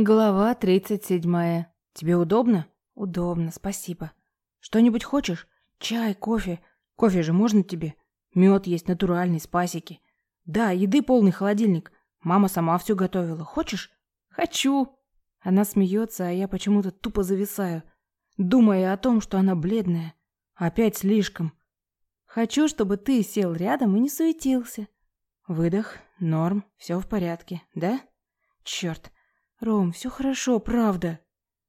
Глава тридцать седьмая. Тебе удобно? Удобно, спасибо. Что-нибудь хочешь? Чай, кофе? Кофе же можно тебе? Мед есть натуральный, с пасеки. Да, еды полный холодильник. Мама сама все готовила. Хочешь? Хочу. Она смеется, а я почему-то тупо зависаю, думая о том, что она бледная. Опять слишком. Хочу, чтобы ты сел рядом и не суетился. Выдох, норм, все в порядке, да? Черт. Ром, все хорошо, правда.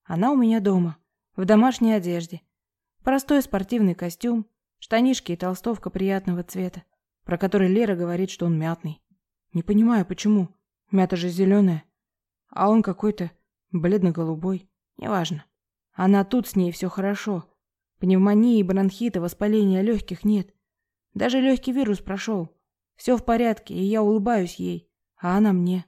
Она у меня дома, в домашней одежде. Простой спортивный костюм, штанишки и толстовка приятного цвета, про который Лера говорит, что он мятный. Не понимаю, почему. Мята же зеленая. А он какой-то бледно-голубой. Неважно. Она тут с ней все хорошо. Пневмонии, бронхита, воспаления легких нет. Даже легкий вирус прошел. Все в порядке, и я улыбаюсь ей, а она мне.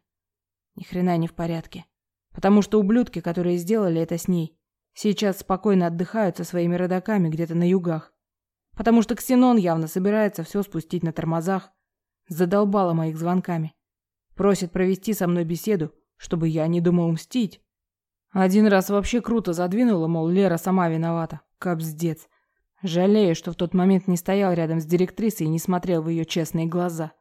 Ни хрена не в порядке. Потому что ублюдки, которые сделали это с ней, сейчас спокойно отдыхают со своими родаками где-то на югах. Потому что Ксенон явно собирается все спустить на тормозах. Задолбала моих звонками. Просит провести со мной беседу, чтобы я не думал мстить. Один раз вообще круто задвинула, мол, Лера сама виновата. Капздец. Жалею, что в тот момент не стоял рядом с директрисой и не смотрел в ее честные глаза.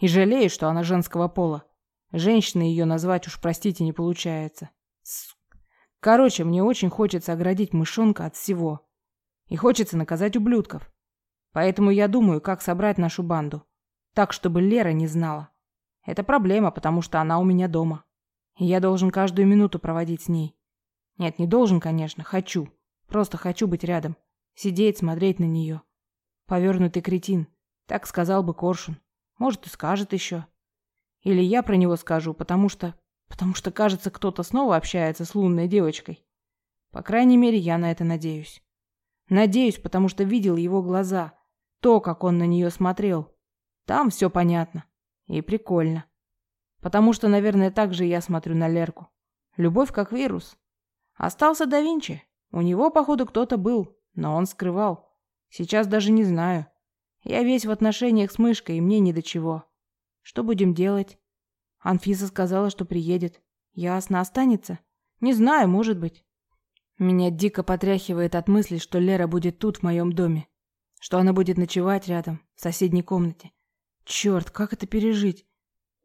И жалею, что она женского пола. Женщиной ее назвать уж, простите, не получается. Короче, мне очень хочется оградить мышонка от всего. И хочется наказать ублюдков. Поэтому я думаю, как собрать нашу банду. Так, чтобы Лера не знала. Это проблема, потому что она у меня дома. И я должен каждую минуту проводить с ней. Нет, не должен, конечно, хочу. Просто хочу быть рядом. Сидеть, смотреть на нее. Повернутый кретин. Так сказал бы Коршун. Может, и скажет еще. Или я про него скажу, потому что... Потому что, кажется, кто-то снова общается с лунной девочкой. По крайней мере, я на это надеюсь. Надеюсь, потому что видел его глаза. То, как он на нее смотрел. Там все понятно. И прикольно. Потому что, наверное, так же я смотрю на Лерку. Любовь как вирус. Остался да Винчи. У него, походу, кто-то был, но он скрывал. Сейчас даже не знаю. Я весь в отношениях с мышкой, и мне ни до чего. Что будем делать? Анфиса сказала, что приедет. Ясно, останется? Не знаю, может быть. Меня дико потряхивает от мысли, что Лера будет тут, в моем доме. Что она будет ночевать рядом, в соседней комнате. Черт, как это пережить?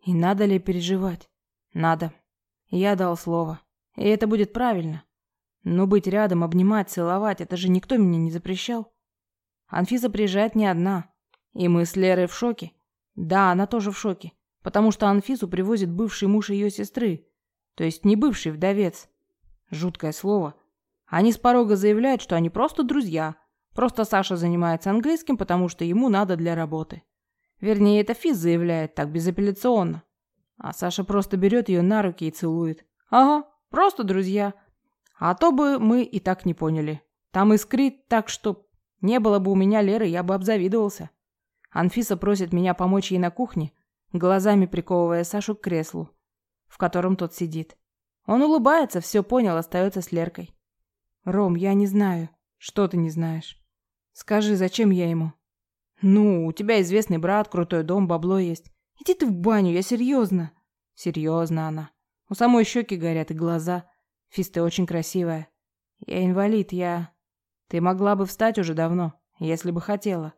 И надо ли переживать? Надо. Я дал слово. И это будет правильно. Но быть рядом, обнимать, целовать, это же никто меня не запрещал. Анфиса приезжает не одна. И мы с Лерой в шоке. Да, она тоже в шоке, потому что Анфису привозит бывший муж ее сестры, то есть не бывший вдовец. Жуткое слово. Они с порога заявляют, что они просто друзья. Просто Саша занимается английским, потому что ему надо для работы. Вернее, это Физ заявляет так безапелляционно. А Саша просто берет ее на руки и целует. Ага, просто друзья. А то бы мы и так не поняли. Там искрит так, что не было бы у меня Леры, я бы обзавидовался. Анфиса просит меня помочь ей на кухне, глазами приковывая Сашу к креслу, в котором тот сидит. Он улыбается, все понял, остается с Леркой. «Ром, я не знаю». «Что ты не знаешь?» «Скажи, зачем я ему?» «Ну, у тебя известный брат, крутой дом, бабло есть. Иди ты в баню, я серьезно». «Серьезно она. У самой щеки горят и глаза. Физ, ты очень красивая. Я инвалид, я...» «Ты могла бы встать уже давно, если бы хотела.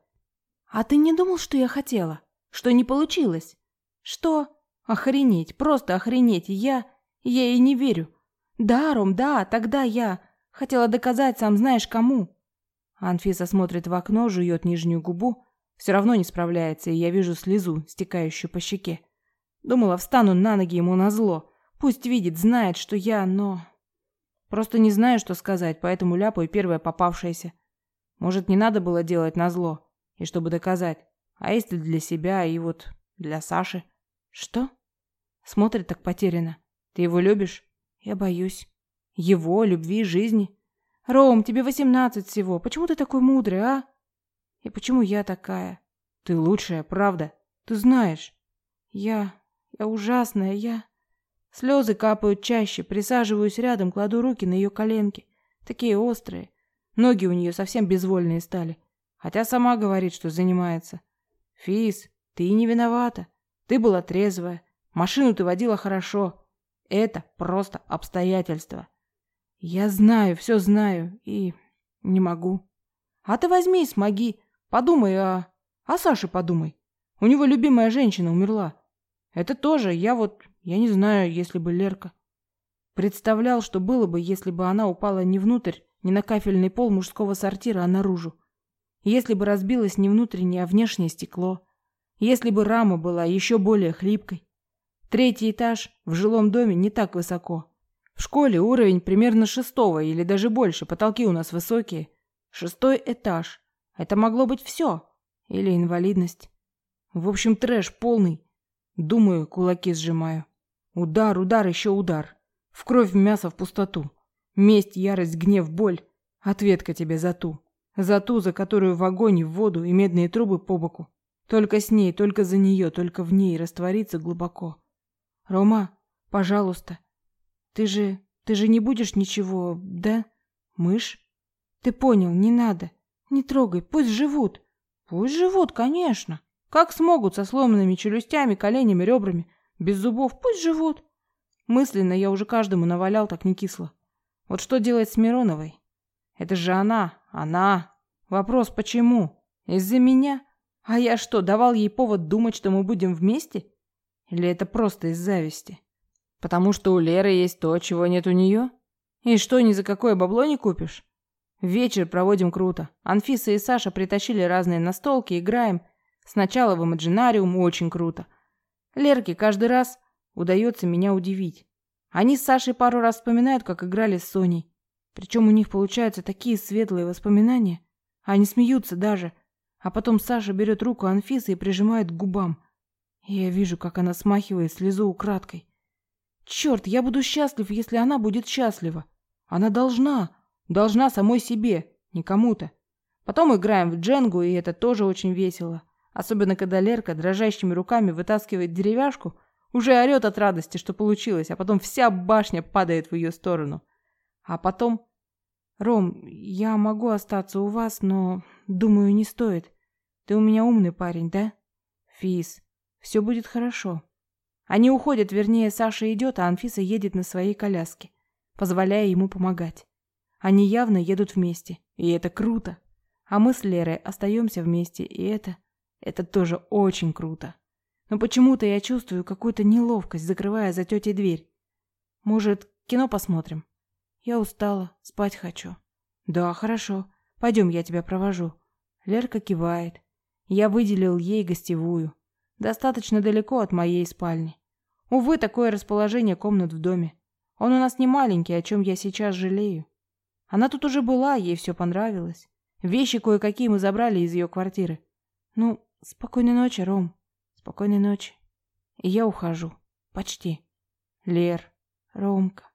А ты не думал, что я хотела? Что не получилось? Что? Охренеть, просто охренеть. Я... я ей не верю. Да, Ром, да, тогда я... Хотела доказать сам знаешь кому. Анфиса смотрит в окно, жует нижнюю губу. Все равно не справляется, и я вижу слезу, стекающую по щеке. Думала, встану на ноги ему назло. Пусть видит, знает, что я, но... Просто не знаю, что сказать, поэтому ляпаю первое попавшееся. Может, не надо было делать назло и чтобы доказать. А если для себя и вот для Саши? Что? Смотрит так потеряно. Ты его любишь? Я боюсь. Его, любви, жизни. Ром, тебе восемнадцать всего. Почему ты такой мудрый, а? И почему я такая? Ты лучшая, правда. Ты знаешь. Я... я ужасная, я... Слезы капают чаще, присаживаюсь рядом, кладу руки на ее коленки. Такие острые. Ноги у нее совсем безвольные стали. Хотя сама говорит, что занимается. Физ, ты не виновата. Ты была трезвая. Машину ты водила хорошо. Это просто обстоятельства. Я знаю, все знаю и не могу. А ты возьми и смоги. Подумай о... О Саше подумай. У него любимая женщина умерла. Это тоже, я вот, я не знаю, если бы Лерка. Представлял, что было бы, если бы она упала не внутрь, не на кафельный пол мужского сортира, а наружу. Если бы разбилось не внутреннее, а внешнее стекло. Если бы рама была еще более хлипкой. Третий этаж в жилом доме не так высоко. В школе уровень примерно шестого или даже больше, потолки у нас высокие. Шестой этаж. Это могло быть все. Или инвалидность. В общем, трэш полный. Думаю, кулаки сжимаю. Удар, удар, еще удар. В кровь, в мясо, в пустоту. Месть, ярость, гнев, боль. Ответка тебе за ту. За ту, за которую в огонь, в воду и медные трубы по боку. Только с ней, только за нее, только в ней раствориться глубоко. Рома, пожалуйста. Ты же... ты же не будешь ничего, да? Мышь? Ты понял, не надо. Не трогай, пусть живут. Пусть живут, конечно. Как смогут со сломанными челюстями, коленями, ребрами, без зубов, пусть живут. Мысленно я уже каждому навалял так не кисло. Вот что делать с Мироновой? Это же она, она. Вопрос почему? Из-за меня? А я что, давал ей повод думать, что мы будем вместе? Или это просто из зависти? Потому что у Леры есть то, чего нет у нее? И что, ни за какое бабло не купишь? Вечер проводим круто. Анфиса и Саша притащили разные настолки, играем. Сначала в Имаджинариум очень круто. Лерке каждый раз удается меня удивить. Они с Сашей пару раз вспоминают, как играли с Соней. Причем у них получаются такие светлые воспоминания. Они смеются даже. А потом Саша берет руку Анфисы и прижимает к губам. И я вижу, как она смахивает слезу украдкой. Черт, я буду счастлив, если она будет счастлива. Она должна, должна самой себе, не кому-то. Потом играем в дженгу, и это тоже очень весело. Особенно, когда Лерка дрожащими руками вытаскивает деревяшку, уже орет от радости, что получилось, а потом вся башня падает в ее сторону. А потом... «Ром, я могу остаться у вас, но, думаю, не стоит. Ты у меня умный парень, да?» «Фис, все будет хорошо». Они уходят, вернее, Саша идет, а Анфиса едет на своей коляске, позволяя ему помогать. Они явно едут вместе, и это круто. А мы с Лерой остаемся вместе, и это... Это тоже очень круто. Но почему-то я чувствую какую-то неловкость, закрывая за тетей дверь. Может, кино посмотрим? Я устала, спать хочу. Да, хорошо. Пойдем, я тебя провожу. Лерка кивает. Я выделил ей гостевую. Достаточно далеко от моей спальни. Увы, такое расположение комнат в доме. Он у нас не маленький, о чем я сейчас жалею. Она тут уже была, ей все понравилось. Вещи кое-какие мы забрали из ее квартиры. Ну, спокойной ночи, Ром. Спокойной ночи. И я ухожу. Почти. Лер, Ромка.